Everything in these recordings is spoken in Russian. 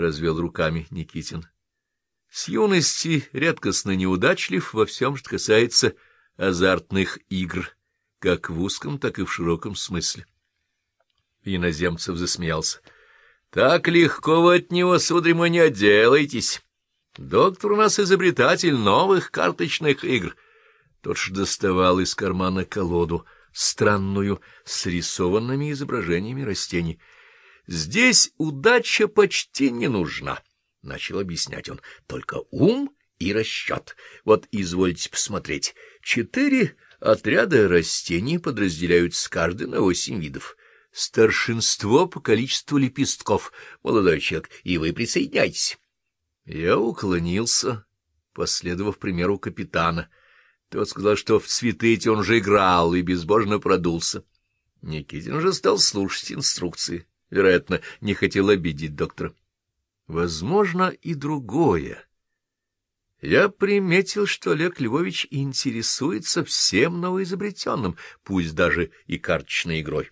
развел руками Никитин. С юности редкостно неудачлив во всем, что касается азартных игр, как в узком, так и в широком смысле. Иноземцев засмеялся. — Так легко вы от него, сударь мой, не отделаетесь. Доктор у нас изобретатель новых карточных игр. Тот ж доставал из кармана колоду, странную, с рисованными изображениями растений. — Здесь удача почти не нужна, — начал объяснять он, — только ум и расчет. Вот извольте посмотреть. Четыре отряда растений подразделяются каждый на восемь видов. Старшинство по количеству лепестков, молодой человек, и вы присоединяйтесь. Я уклонился, последовав примеру капитана. Тот сказал, что в цветы эти он же играл и безбожно продулся. Никитин же стал слушать инструкции. Вероятно, не хотел обидеть доктора. Возможно, и другое. Я приметил, что Олег Львович интересуется всем новоизобретенным, пусть даже и карточной игрой.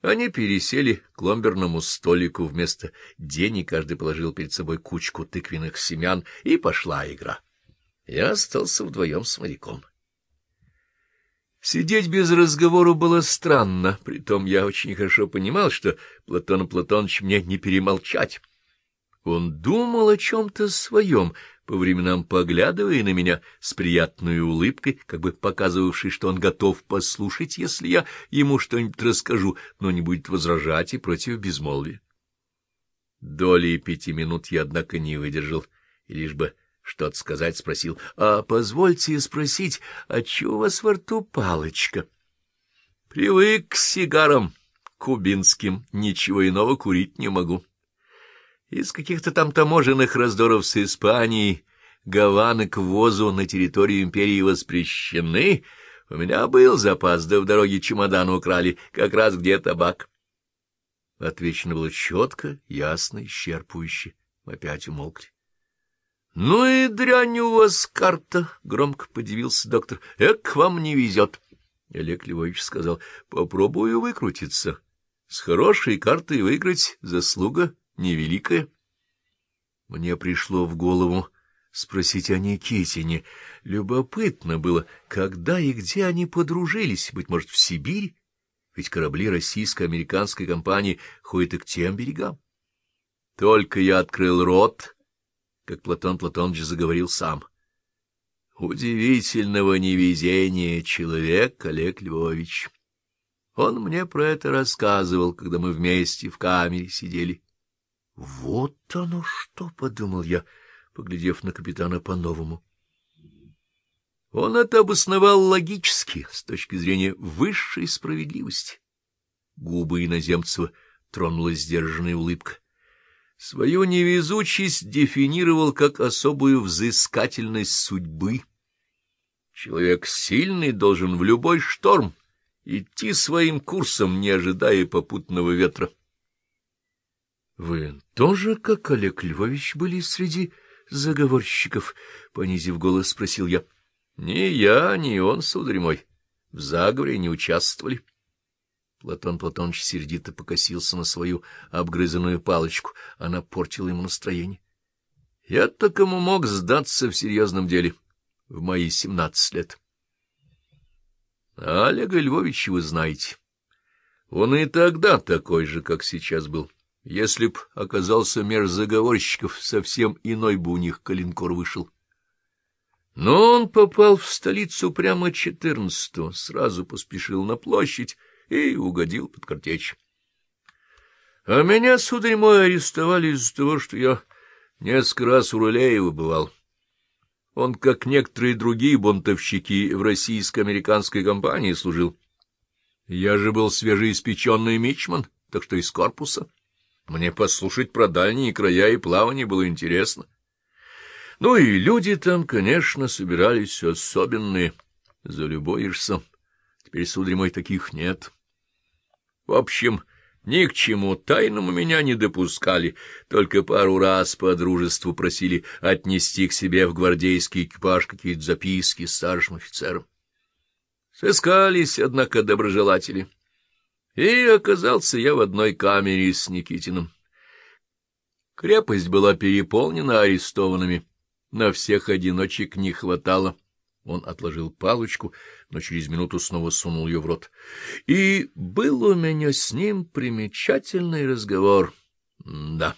Они пересели к ломберному столику, вместо денег каждый положил перед собой кучку тыквенных семян, и пошла игра. Я остался вдвоем с моряком. Сидеть без разговора было странно, притом я очень хорошо понимал, что Платон Платоныч мне не перемолчать. Он думал о чем-то своем, по временам поглядывая на меня с приятной улыбкой, как бы показывавшей, что он готов послушать, если я ему что-нибудь расскажу, но не будет возражать и против безмолвия. Доли пяти минут я, однако, не выдержал, и лишь бы что-то сказать спросил. — А позвольте спросить, а чего у вас во рту палочка? — Привык к сигарам кубинским, ничего иного курить не могу. — из каких-то там таможенных раздоров с Испанией Гаваны к ввозу на территорию империи воспрещены. У меня был запас, да в дороге чемодан украли, как раз где табак. Отвечено было четко, ясно, исчерпывающе. Опять умолкли. — Ну и дрянь у вас карта, — громко подивился доктор. — Эк, вам не везет. Олег Львович сказал, — попробую выкрутиться. С хорошей картой выиграть заслуга невеликая. Мне пришло в голову спросить о Никитине. Любопытно было, когда и где они подружились, быть может, в Сибирь, ведь корабли российско-американской компании ходят и к тем берегам. Только я открыл рот, как Платон Платонович заговорил сам. Удивительного невезения человек Олег Львович. Он мне про это рассказывал, когда мы вместе в камере сидели. Вот оно что, — подумал я, поглядев на капитана по-новому. Он это обосновал логически, с точки зрения высшей справедливости. Губы иноземцева тронула сдержанная улыбка. Свою невезучесть дефинировал как особую взыскательность судьбы. Человек сильный должен в любой шторм идти своим курсом, не ожидая попутного ветра. Вы тоже, как Олег Львович, были среди заговорщиков? — понизив голос, спросил я. — Ни я, ни он, сударь мой, в заговоре не участвовали. Платон Платоныч сердито покосился на свою обгрызанную палочку. Она портила ему настроение. Я-то кому мог сдаться в серьезном деле в мои семнадцать лет. А Олега Львовича вы знаете. Он и тогда такой же, как сейчас был. Если б оказался меж заговорщиков, совсем иной бы у них калинкор вышел. Но он попал в столицу прямо четырнадцатого, сразу поспешил на площадь и угодил под картечь. А меня, сударь мой, арестовали из-за того, что я несколько раз у Рулеева бывал. Он, как некоторые другие бунтовщики, в российско-американской компании служил. Я же был свежеиспеченный мичман, так что из корпуса. Мне послушать про дальние края и плавание было интересно. Ну и люди там, конечно, собирались особенные. Залюбуешься. Теперь, сударь мой, таких нет. В общем, ни к чему тайному меня не допускали, только пару раз по дружеству просили отнести к себе в гвардейский экипаж какие-то записки старшим офицерам. Сыскались, однако, доброжелатели. И оказался я в одной камере с Никитиным. Крепость была переполнена арестованными. На всех одиночек не хватало. Он отложил палочку, но через минуту снова сунул ее в рот. И был у меня с ним примечательный разговор. Да.